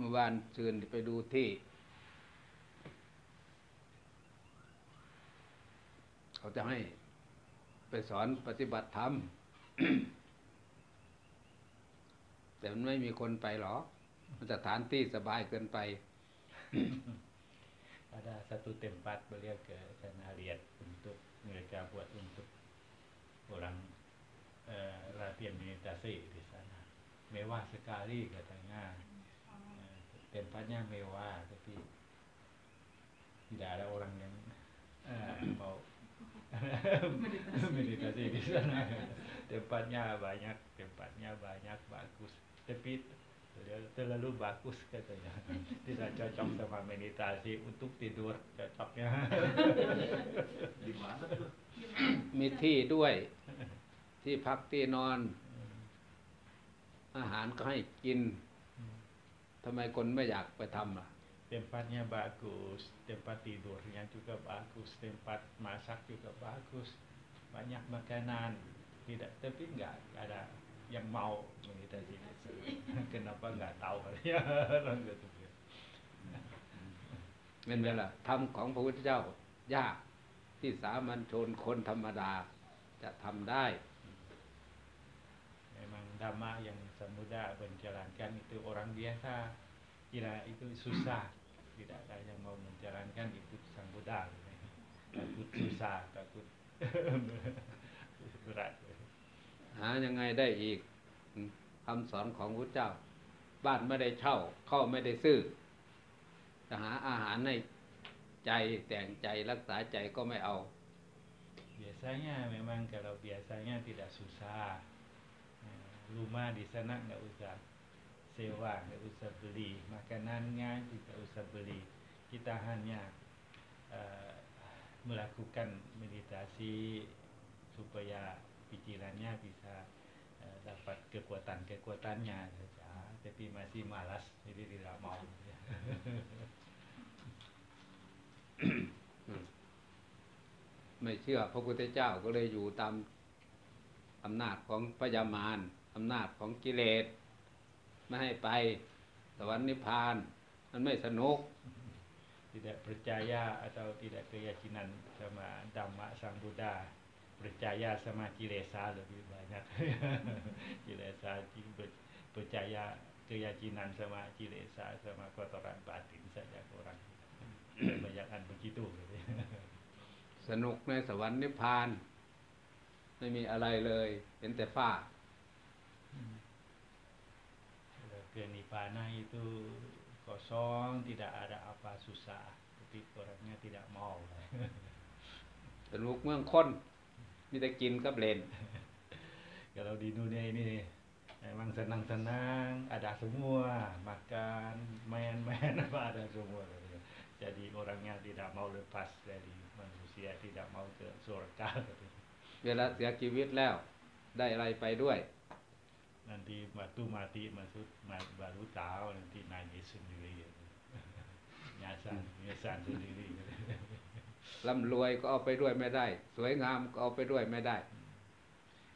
เมื่อวานเชิญไปดูที่ เขาจะให้ไปสอนปฏิบัติธรรม แต่มันไม่มีคนไปหรอมันสถานที่สบายเกินไปอาดาสตุเต็มปัดไปเรียกเกิดนาเรียน untuk mengejar buat untuk o รา n ร uh, l a t i h ี n m e ่ i t ่ s i สน s ไม่ว่าสกา e ี a l i k า t ง n y tempatnya mewah tapi tidak ada orang yang uh, mau meditasi. di sana tempatnya banyak tempatnya banyak bagus tapi terlalu bagus katanya tidak cocok sama meditasi untuk tidur cocoknya di mana tuh มีที่ด้วย ที่พักที่นอนอาหารก็ให้กินทำไมคนไม่อยากไปทำล่ะ tempatnya bagus tempat tidurnya juga bagus tempat masak juga bagus banyak makanan tidak tapi nggak ada yang mau kita sini kenapa nggak tahu ya orang gitu เป็นเวลาธรรมของพระพุทธเจ้ายากที่สามัญชนคนธรรมดา จะทำได้ memang dhamma yang semudah menjalankan itu orang biasa kira itu susah tidak ada yang mau menjalankan itu sang Buddha takut susah takut berat หายังไงได้อีกคำสอนของพระเจ้า บ้านไม่ได้เช่าเข้าไม่ได้ซื้อจะหาอาหารในใจแต่งใจรักษาใจก็ไม่เอา biasanya memang kalau biasanya tidak susah rumah di sana nggak usah sewa nggak usah beli makanannya tidak usah beli kita hanya uh, melakukan meditasi supaya pikirannya bisa uh, dapat kekuatan-kekuatannya saja tapi masih malas jadi tidak mau. ไม่เชื่อพระพุทธเจ้าก็เลยอยู่ตามอำนาจของพญามาร hmm. อำนาจของกิเลสไม่ให้ไปสวรรค์นิพพาน มันไม่สนุกทีแต่ปัจจัยาอาจารย์ทีแต่เกยจินันสมาดัมมะสังบูดาปัจจัยาสมากิเลสายบีบานักกิเลสาจิงปัจจัยาเกยจินันสมากิเลสาสมากตรันปาตินสัจจโกรังบรรยากาศเป็นที่ตู้สนุกในสวรรค์นิพพาน ไม่มีอะไรเลย เป็นแต่ฟ้า ke nibbana itu kosong, tidak ada apa susah. Tapi orangnya tidak mau. สนุกเมืองค้นมีแต่กินกับเล่น Kalau di dunia ini memang senang-senang, ada semua, makan, main-main apa ada semua. Jadi orangnya tidak mau lepas dari manusia, tidak mau ke surga. เวลาเสียชีวิตแล้วได้อะไรไปด้วย nanti waktu mati masuk baru tahu nanti nangis sendiri nyasar nyasar sendiri ร่ำรวยก็เอาไปด้วยไม่ได้ สวยงามก็เอาไปด้วยไม่ได้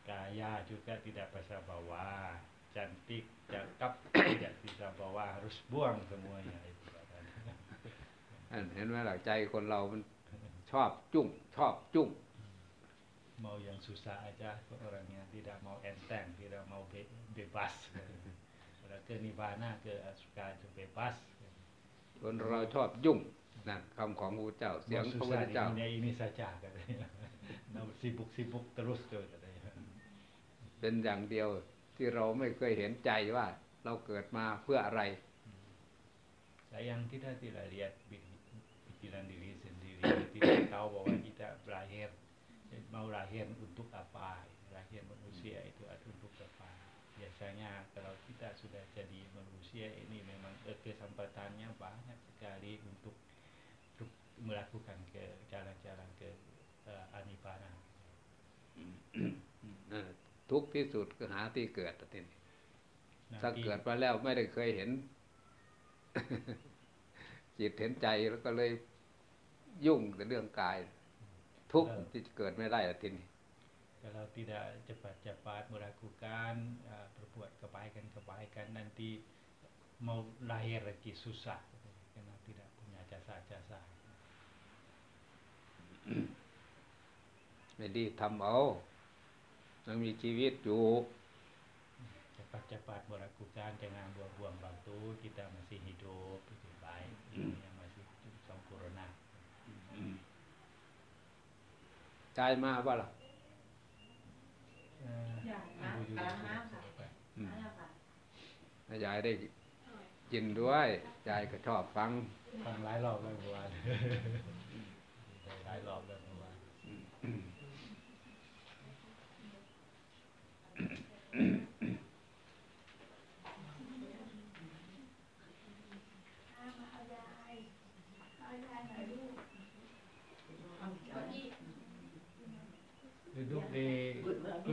kaya juga tidak bisa bawa cantik cakep tidak bisa bawa harus buang semuanya itu เห็นไหมหลักใจคนเรามันชอบจุ้งชอบจุ้ง mau yang susah aja ke orang yang tidak mau enteng, tidak mau be bebas. Ada ke nibana ke suka itu bebas. คนเราชอบยุ่งนะคำของพระเจ้าเสียงพระเจ้าในี้สัจจะกันเลยสิบุกสิบุกตลุกเลยเป็นอย่างเดียวที่เราไม่เคยเห็นใจว่าเราเกิดมาเพื่ออะไรแต่ยังที่ได้ที่ละเรียดบิจารณลดีรีสิงดีรีที่เขาบอกว่าที่จะปลายเหตุ Maulahir untuk apa? Lahir manusia itu untuk apa? Biasanya kalau kita sudah jadi manusia ini memang kesempatannya banyak sekali untuk melakukan ke jalan-jalan ke uh, anipana ทุกที่สุดคือหาที่เกิดตินถ้าเกิดมาแล้วไม่ได้เคยเห็นจิตเห็นใจแล้วก็เลยยุ่งแต่เรื่องกาย kalau tidak cepat-cepat melakukan uh, kebaikan-kebaikan nanti mau lahir lagi susah karena tidak punya jasa-jasa. Jadi tambah yang hidup. Cepat-cepat melakukan dengan buang-buang waktu kita masih hidup. ใจมาว่าล่ะยายได้ยินด้วยยายก็ชอบฟังฟังหลายรอบเลยเมวานหลายรอบเลย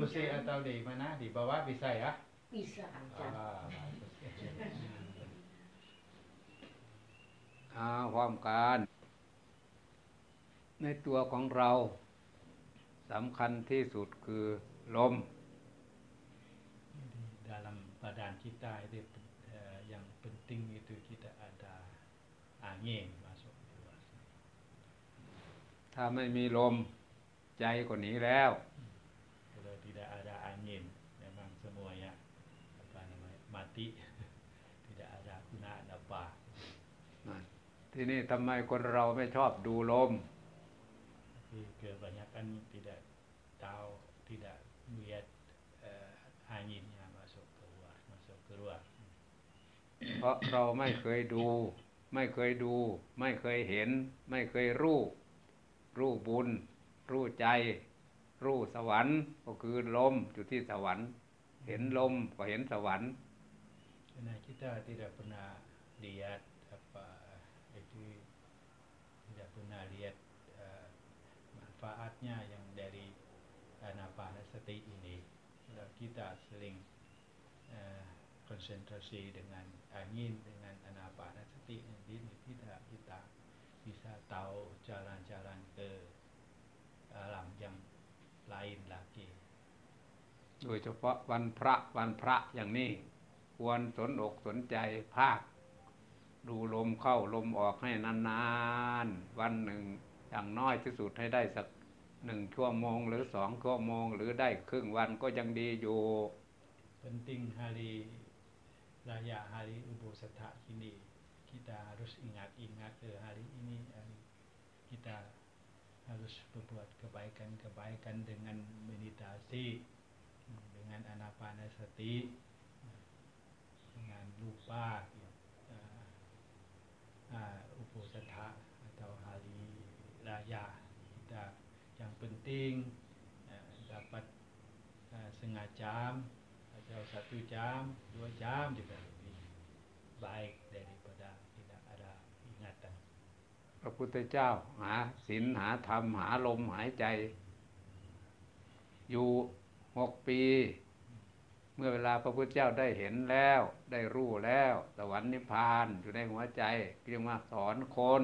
kursi atau di mana? Di bawah bisa ya? Bisa aja. Ah, อาความการ ในตัวของเราสำคัญที่สุดคือ ลม dalam badan kita itu yang penting itu kita ada angin masuk ถ้าไม่มีลม ใจก็หนีแล้วติ tidak a d นา u n ที่นี่ทำไมคนเราไม่ชอบดูลมคือเกิด a n y a ากา t ที่ได้ h u t ที่ได้เมียดอายิน i า n y a masuk k e เพราะเรา ไม่ เคย ดู ไม่เคยดู ไม่เคยเห็น ไม่เคยรู้ รู้บุญ รู้ใจ รู้สวรรค์ ก็คือ ลมอยู่ที่ สวรรค์ เห็น ลม ก็ เห็น สวรรค์ karena kita tidak pernah lihat apa itu tidak pernah lihat uh, manfaatnya yang dari tanah eh, uh, seperti ini kalau kita sering uh, konsentrasi dengan angin dengan tanah panas anapanasati ini tidak kita bisa tahu jalan-jalan ke alam yang lain lagi oh, prak prak yang โดยเฉพาะวันพระวันพระอย่างนี้ควรสนอกสนใจภาคดูลมเข้าลมออกให้นานๆ วันหนึ่งอย่างน้อยที่สุดให้ได้สักหนึ่งชั่วโมง หรือสองชั่วโมง หรือได้ครึ่งวันก็ยังดีอยู่เป็นติงฮารีรายาฮารีอุโบสถะคินี kita harus ingat-ingat hari ini kita harus berbuat kebaikan-kebaikan dengan meditasi dengan anapanasati ลูกป้านอุปสัทธะต่อฮาลีลายาดาอย่างเป็นติงดาปัดสงาจามเจ้าสัตว์จามดัวจามจะเป็นบายดีประดาที่ได้อดีงาตันพระพุทธเจ้า หาศีลหาธรรม หาลมหายใจ อยู่หกปีมื่อเวลาพระพุทธเจ้าได้เห็นแล้วได้รู้แล้วสวรรค์นิพพานอยู่ในหัวใจจกวมาสอนคน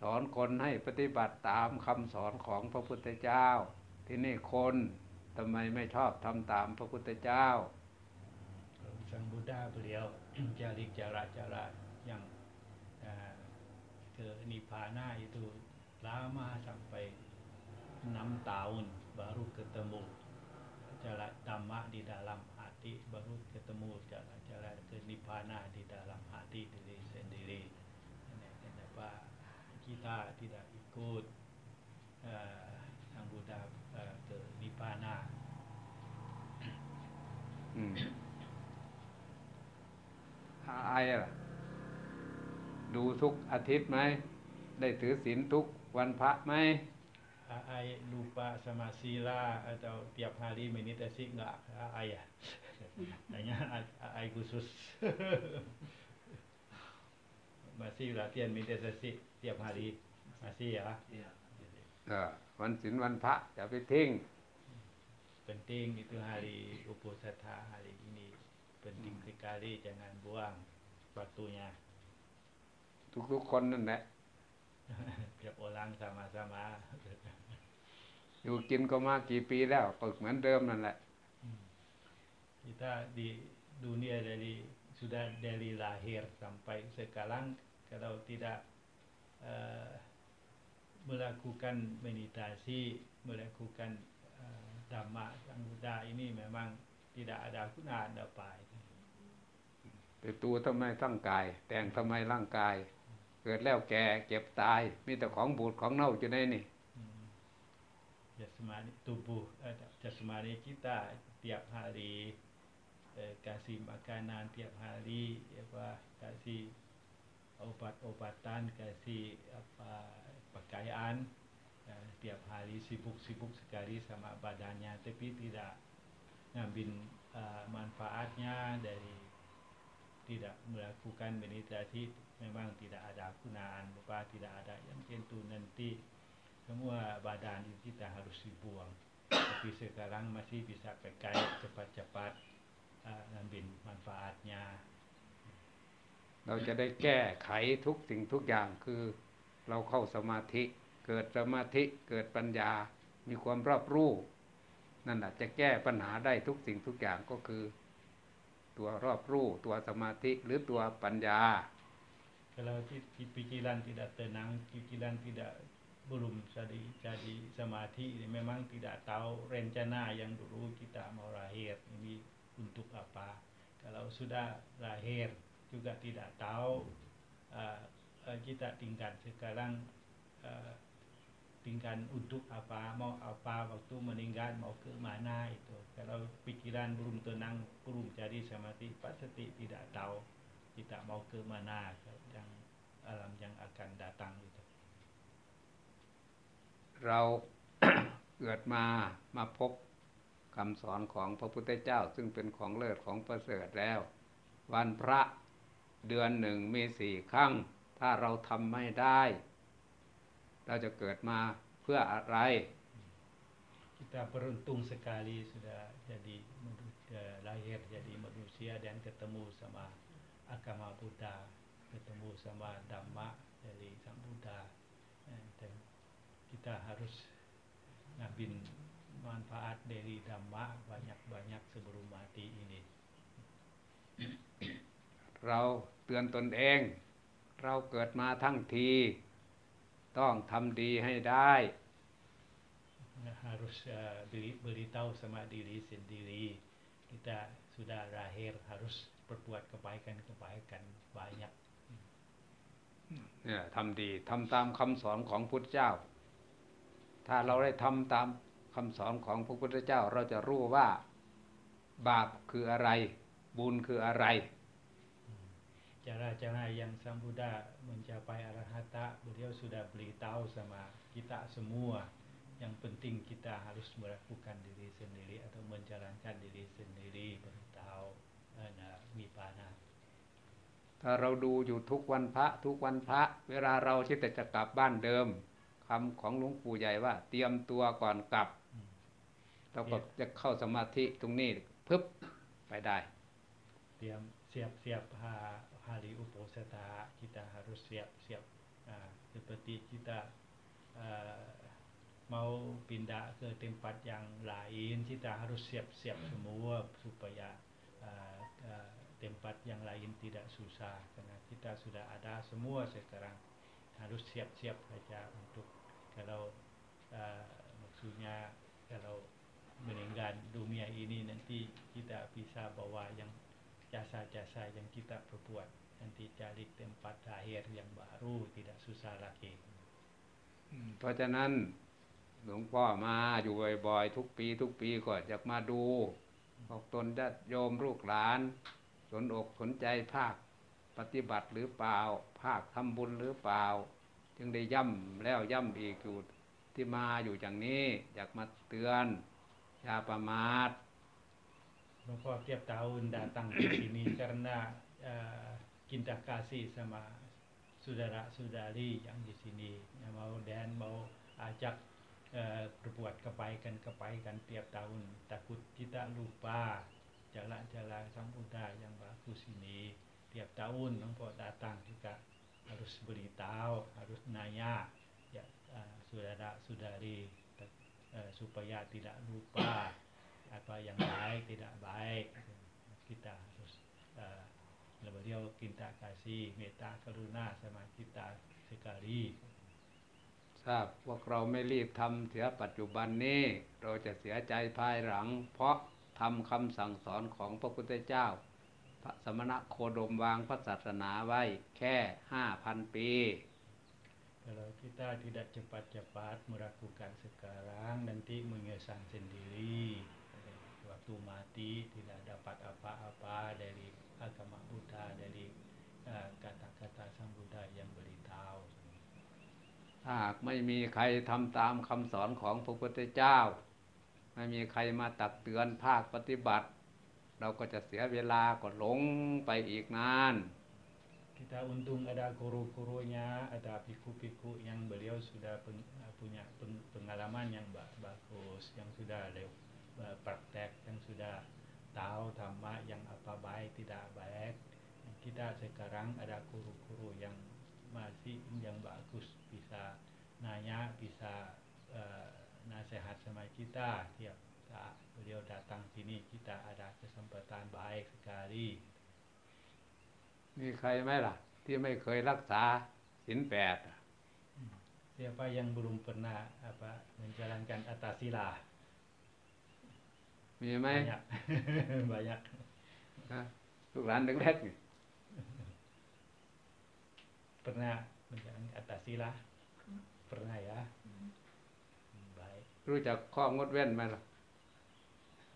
สอนคนให้ปฏิบัติตามคำสอนของพระพุทธเจ้า ที่นี่คนทำไมไม่ชอบทำตามพระพุทธเจ้าสังบูดาเปลี่ยวจาริกจาระจาระอย่างเธอนิพพานาอิตุลามาสัมไป น้ำตาอุนบารุกตะมุกจระดัมมะดิดาลัมหาติบรุเตมูจระจระคือนิพพานาดิดาลัมหาติดิริเซนดิรนี่เป็นแบบว่ากิตาทไดาอิกูดทางบูดาเกิดนิพพานาหาไอ้ล่ะดูทุกอาทิตย์ไหมได้ถือศีลทุกวันพระไหม ai lupa sama sila atau tiap hari meditasi nggak ai ya hanya ai khusus masih latihan meditasi tiap hari masih ya iya. nah, Ya. ting penting itu hari uposatha hari ini penting hmm. sekali jangan buang waktunya ทุกๆคนนั่นแหละ tiap sama-sama อยู่กินก็มากี่ปีแล้วฝึกเหมือนเดิมนั่นแหละ kita di dunia dari sudah dari lahir sampai sekarang kalau tidak uh, melakukan meditasi melakukan uh, dhamma sang Buddha ini memang tidak ada guna ada pai แต่ตัวทำไมร่างกาย แต่งทำไมร่างกาย เกิดแล้วแก่เก็บตาย มีแต่ของบูดของเน่าอยู่ในนี่ jasmani tubuh eh, jasmani kita tiap hari eh, kasih makanan tiap hari apa kasih obat-obatan kasih apa pakaian eh, tiap hari sibuk-sibuk sekali sama badannya tapi tidak ngambil eh, manfaatnya dari tidak melakukan meditasi memang tidak ada gunaan bukan tidak ada yang tentu nanti semua badan kita harus dibuang tapi sekarang masih bisa pakai cepat-cepat uh, ambil manfaatnya เราจะได้แก้ไขทุกสิ่ง ทุกอย่างคือเราเข้าสมาธิ เกิดสมาธิ เกิดปัญญามีความรอบรู้นั่นแหละจะแก้ปัญหาได้ทุกสิ่ง ทุกอย่าง ก็คือ ตัวรอบรู้ ตัวสมาธิ หรือตัวปัญญาถ้าเราจิตพิจิรันติดาเตนังพิจิรันติดา belum jadi jadi semati memang tidak tahu rencana yang dulu kita mau lahir ini untuk apa kalau sudah lahir juga tidak tahu uh, kita tingkat sekarang uh, tingkat untuk apa mau apa waktu meninggal mau ke mana itu kalau pikiran belum tenang belum jadi semati pasti tidak tahu kita mau ke mana yang alam yang akan datang itu เราเกิดมามาพบคำสอนของพระพุทธเจ้า ซึ่งเป็นของเลิศของประเสริฐแล้ว วันพระเดือนหนึ่งมีสี่ครั้ง ถ้าเราทำไม่ได้ เราจะเกิดมาเพื่ออะไร kita beruntung sekali sudah jadi uh, lahir jadi manusia dan ketemu sama agama Buddha, ketemu sama Dhamma dari Sang Buddha, dan kita harus ngambil manfaat dari dhamma banyak-banyak sebelum mati ini เราเตือนตนเอง เราเกิดมาทั้งทีต้องทำดีให้ได้ harus beritahu sama diri sendiri kita sudah lahir harus berbuat kebaikan-kebaikan banyak เนี่ยทำดีทำตามคำสอนของพุทธเจ้าถ้าเราได้ทำตามคำสอนของพระพุทธเจ้า เราจะรู้ว่าบาปคืออะไร บุญคืออะไรจะราจะอย่างสัมพุทธะมันจะไปอรหัตตะบุรีย sudah beritahu sama kita semua yang penting kita harus melakukan diri sendiri atau menjalankan diri sendiri b e r i t ะมีปานะถ้าเราดูอยู่ทุกวันพระ ทุกวันพระเวลาเราที่แต่จะกลับบ้านเดิมคำของหลวงปู่ใหญ่ว่าเตรียมตัวก่อนกลับ เราก็จะเข้าสมาธิตรงนี้ปึ๊บไปได้ เตรียมเสียบเสียบพาพาลีอุปสตาจิตาหารุเสียบเสียบสปฏิจิตาเมาปินดาเกิดเต็มปัดอย่างหลายอินจิตาหารุเสียบเสียบสมุวสุปยาเต็มปัดอย่างหลายอินที่ดาสุซาขณะจิตาสุดาอาดาสมุวสักครั้ง harus siap-siap saja untuk kalau uh, maksudnya kalau meninggal dunia ini nanti kita bisa bawa yang jasa-jasa yang kita perbuat nanti cari tempat lahir yang baru tidak susah lagi เพราะฉะนั้นหลวงพ่อมาอยู่บ่อยๆทุกปี ทุกปีก็จะมาดูพวกตนญาติโยมลูกหลาน สนอกสนใจ ภาค ปฏิบัติหรือเปล่า ภาคทำบุญหรือเปล่า yang di tahun datang sini karena uh, kita kasih sama saudara-saudari yang di sini yang mau dan mau ajak berbuat kebaikan-kebaikan tiap tahun takut kita lupa jalan-jalan samudra yang bagus ini tiap tahun Nongpo datang juga harus beritahu harus nanya ya uh, saudara saudari uh, supaya tidak lupa apa yang baik tidak baik kita harus uh, beliau kita kasih meta k า r u n a sama kita sekali ทราบพวกเราไม่รีบทำเสียปัจจุบันนี้ เราจะเสียใจภายหลัง เพราะทำคำสั่งสอนของพระพุทธเจ้าพระสมณะโคดมวางพระศาสนาไว้แค่ห้าพันปี Kalau kita tidak cepat-cepat melakukan sekarang, nanti menyesal sendiri. Waktu mati tidak dapat apa-apa dari agama Buddha, dari kata-kata uh, Sang Buddha yang beritahu. ถ้าหากไม่มีใครทำตามคำสอนของพระพุทธเจ้า ไม่มีใครมาตักเตือนภาคปฏิบัติ kita untung ada guru-gurunya, ada piku-piku yang beliau sudah punya pengalaman yang bagus, yang sudah praktek, yang sudah tahu sama yang apa baik tidak baik. Kita sekarang ada guru-guru yang masih yang bagus bisa nanya, bisa eh, nasihat sama kita tiap saat. เดียวดาตังที่นี่คิตาอาดาจะสัมปทานบายสการีมีใครไหมล่ะ ที่ไม่เคยรักษาสินแปดเสียไปยังบรุมปนาอาปะเหมือนจะรังกันอัตศิลามีไหมบายักทุกร้านเล็กๆกนี่ปนาเหมือนจะอัตศิลาปนาอะรู้จักข้องดเว้นไหมล่ะ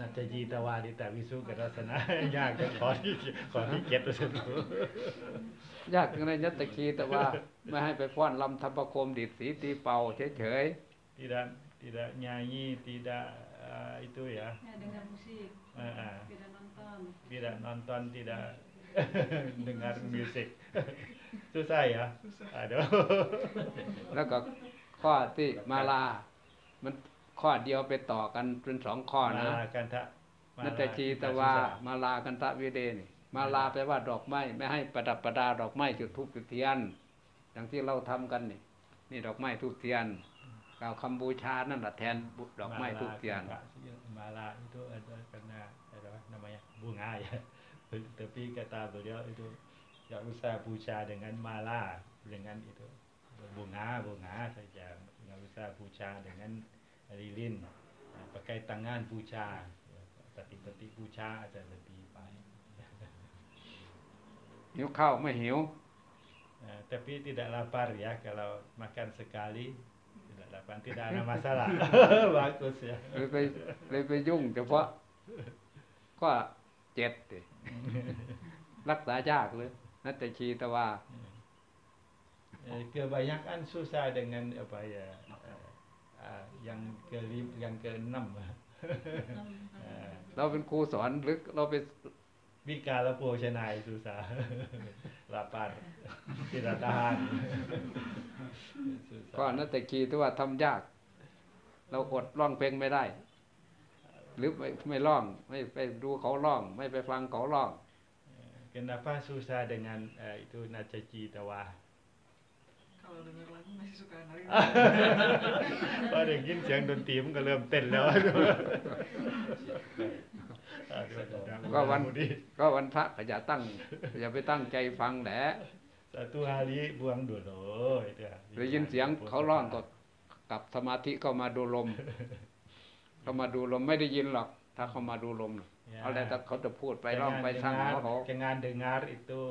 นัตจีตวาริตาวิสุกัสนะยากจะขอที่ขอที่เก็บสยากถึงในยัตตะคีต่ว่าไม่ให้ไปฟ้อนลำธรรมคมดิดสีตีเป่าเฉยๆทติดะติดะญายีทติดะอิตุยะดังมุสิกติด้นอนตอนตได้ดังมุสิกสุดใายอะเดแล้วก็ข้อที่มาลามันข้อเดียวไปต่อกันเป็นสองข้อนะมาลากันทะนัตชีตวามาลากันทะวิเดนี่มาลาแปลว่าดอกไม้ ไม่ให้ประดับประดาดอกไม้จุดทูบจุดเทียน อย่างที่เราทำกันนี่ นี่ดอกไม้ทูบเทียนกล่าวคำบูชา นั่นแหละแทนดอกไม้ทูบเทียน มาลาอิทุเอตกันนาอะไรนะายบูงายเตปพี่กตาตัวเดียวอิทุอยากอุตส่าห์บูชาอย่างนั้นมาลาอย่างนั้นอิทุบูงาบูงาใส่ใจอยากอุตส่าห์บูชาอย่างนั้น lilin pakai nah, tangan puja tapi ya, tapi puja ada lebih baik yuk kau mahiu tapi tidak lapar ya kalau makan sekali tidak lapar tidak ada masalah bagus ya lebih lebih jung coba ก็เจ็ดเลรักษายากเลยนัตชีตว่าเกือบ ya, kebanyakan susah dengan apa ya ยังเกินยังเกินน้ำเราเป็นครูสอนหรือเราเป็นวิกาลโภชนาย สุสาลาปานกิรตาหานก็นั่นแต่คีที่ว่าทำยาก เราอดร้องเพลงไม่ได้ หรือไม่ไม่ร้อง ไม่ไปดูเขาร้อง ไม่ไปฟังเขาร้องั e n a p a susah d e n นั n uh, itu ั a c ี c i t a w าพอได้ยินเสียงดนตรีมันก็เริ่มเต้นแล้ว ก็วันก็วันพระก็อย่าตั้งอย่าไปตั้งใจฟังแหละแต่ตัวฮาริบวงดูดโอ้ยได้ยินเสียงเขาร้องก็กับสมาธิเข้ามาดูลม เข้ามาดูลมไม่ได้ยินหรอก ถ้าเขามาดูลมอะไรแต่เขาจะพูดไปร้องไปสั่างเขา d e n น a n งง n g a r i ตู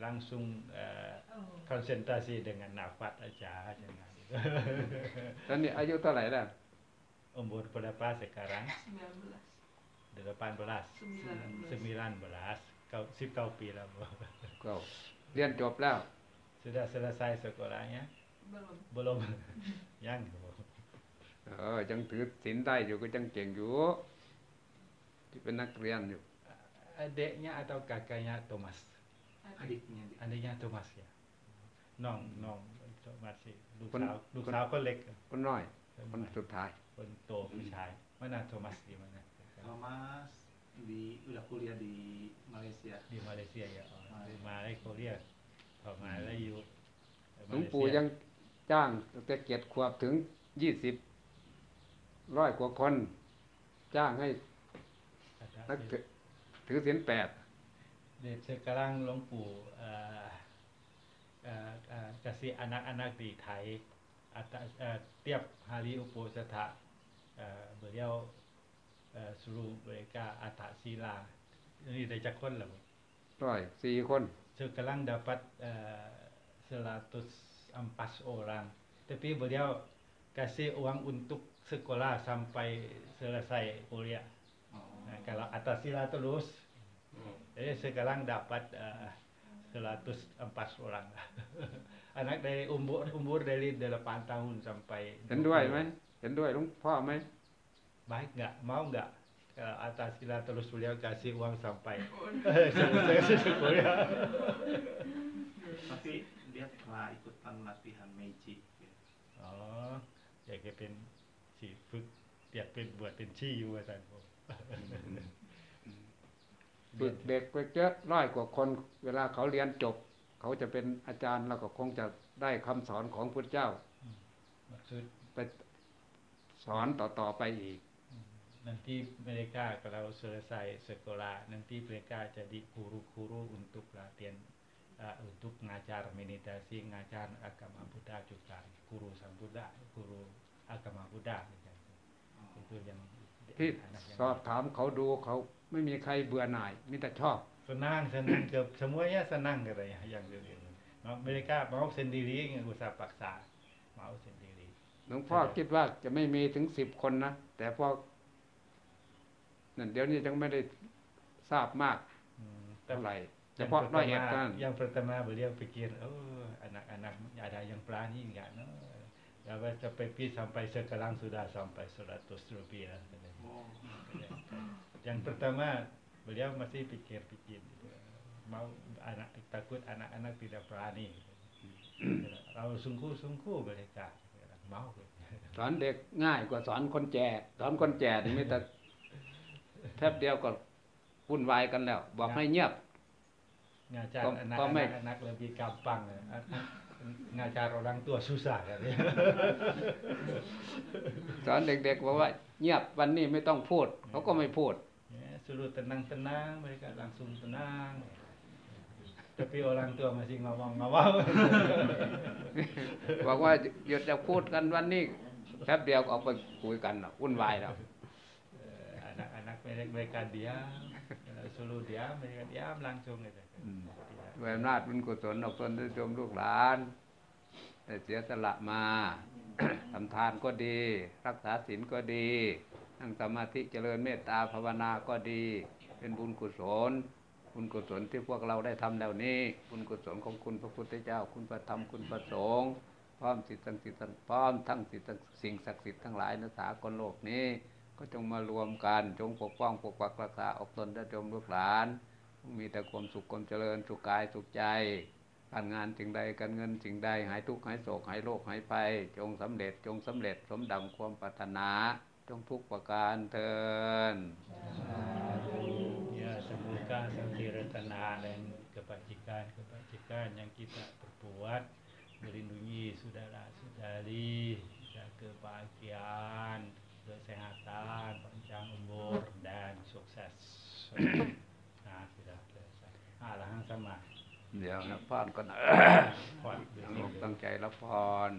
langsung uh, konsentrasi dengan nafas aja jangan gitu. Dan ayu tua lah dah. Umur berapa sekarang? 19. 18. 19. 19. Kau sip kau pila bu. Kau. Lian jawab lah. Sudah selesai sekolahnya? Belum. Belum. Yang. Oh, yang terus cinta juga, yang ceng juga. Dia pernah kerian juga. Adiknya atau kakaknya Thomas? adiknya adiknya Thomas ya น้องน้องโทมัสีลูกสาวลูกสาวก็เล็กคนน้อยคนสุดท้ายคนโตผู้ชายม่นนาโทมัสดีมันนะโทมัสดีอุล h k u ี i a h di m a l เ y s i a di m a l เ y s i a ย a ่ h มาเล l a y s i a k u l ยพอมาแล้วอยู่หลวงปู่ยังจ้างตั้งแต่เกียรติขวบถึงยี่สิบร้อยกว่าคน จ้างให้ถือศีลแปดเดี๋ยวจะกำลังหลวงปู่กษีอนักอนักดีไทยเตียบฮาลีอุปสถะเบื่อเยวสุรุเบกาอัตศีลานี่ได้จากคนหรือเใช่สี่คนจะกำลังได้ปัดสลาตุสอัมพัสโอรังแต่พี่เบื่อเลี้ยวกษีอวังอุนทุกสกุลาสัมไปเสร็จสายโอเลียถ้าอัตศีลาตุลุส Jadi eh, sekarang dapat uh, eh, 104 orang. Anak dari umur umur dari 8 tahun sampai. Pak, duit ไหมเห็นด้วยหลวงพ่อไหม Baik nggak? Mau nggak? Uh, atas sila terus beliau kasih uang sampai tapi dia telah ikutan latihan Meiji ya. oh ya kepin si tiap pin buat penci juga kan ฝึกเด็กไปเยอะร้อยกว่าคน เวลาเขาเรียนจบ เขาจะเป็นอาจารย์เราก็คงจะได้คำสอนของพุทเจ้าไปสอนต่อต่อไปอีกนั่นที่อเมริกาก็เราเสือใส่เสกโกลานั่นที่อเมริกาจะดิครูครูอุนตุกลาเตียนอุนตุกงาจารมินิตาซิงงาจารอากามาพุทธจุตารครูสัมพุทธะครูอากามาพุทธะที่สอบถามเขาดูเขาไม่มีใครเบื่อหน่ายมีแต่ชอบ สนั่งสนั่งเกือบสมุยสนั่งอะไรอย่างเดียวเนาะอเมริกาเมาเซนดีรีงอุตสาห์ปักษาเมาเซนดีรีหลวงพ่อคิดว่าจะไม่มีถึงสิบคนนะ แต่พอนั่นเดี๋ยวนี้ยังไม่ได้ทราบมากเท่าไหร่เฉพาะน้อยเตุดารณ์ยังประตมาบเรียกไปเกียนเอออันนักอันนักอาดายังปลานี่อย่างเนาะแา้วจะไปพี่สัมไปสักครั้งสุดาสัมไปสุดาตุสรูปีนะอย่างพระธรรมะ beliau masih p i k i อ pikir mau anak takut anak anak tidak berani kalau s u n g g u ง sungguh ย e r e k a mau สอนเด็กง่ายกว่าสอนคนแจกสอนคนแจกไม่แต่แทบเดียวก็วุ่นวายกันแล้ว บอกให้เงียบก็ไม่นักเลยมีกำปั้งเลยาจ ngajar orang tua susah ตอนเด็กๆบอกว่าเงียบวันนี้ไม่ต้องพูดเขาก็ไม่พูดสรุปตนังตนังไปกับหลังซุงตนังแต่พี่ orang tua masih n g o m o n ่ n g บอกว่าเดี๋จะพูดกันวันนี้แค่เดียวออกไปคุยกันอุ่นวายแล้วอนักๆไม่กันเดียวสรุปเดียวไม่กันเดียวลัง g s u n g เลยด้วยอำนาจบุญกุศลออกตนด้วยมลูกหลานได้เสียสละมาทำทานก็ดี รักษาศีลก็ดีนั่งสมาธิเจริญเมตตาภาวนาก็ดี เป็นบุญกุศลบุญกุศลที่พวกเราได้ทำแล้วนี้บุญกุศลของคุณพระพุทธเจ้า คุณพระธรรมคุณพระสงฆ์พร้อมสิทธิ์ทั้งสิทธิ์พร้อมทั้งสิทธิ์สิ่งศักดิ์สิทธิ์ทั้งหลายในสากลโลกนี้ก็จงมารวมกัน จงปกป้องปกปักรักษาอกตนได้จมลูกหลานมีแต่ความสุขความเจริญสุขกายสุขใจการงานสิ่งใดการเงินสิ่งใดหายทุกข์หายโศกหายโรคหายภัยจงสำเร็จจงสำเร็จสมดังความปรารถนาจงทุกประการเทินยาสมุกาสติรัตนา dan k ั b จ j ิการกับป j i k a รา a n g kita ะป r b u a t m e l i ุ d u n g สุดาลีส a s a u d เก i k e b a ก a g i a a n ั e s e h a t a ั p a n j a ุ g u m ต์ dan ส u k s e สมาเดี๋ยวนะพรก่อนนะตั้งใจรับพร